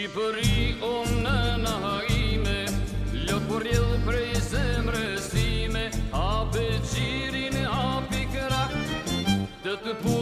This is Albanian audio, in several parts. I për i o nëna i me Lëtë për gjithë prej zemrë si me A për qirin e a krak Dëtë për qirin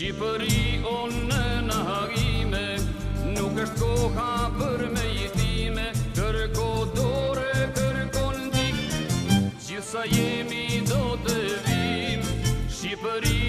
Shqipëri o në në harime Nuk është koha për me jithime Kërko dore, kërko në dik sa jemi do të vim Shqipëri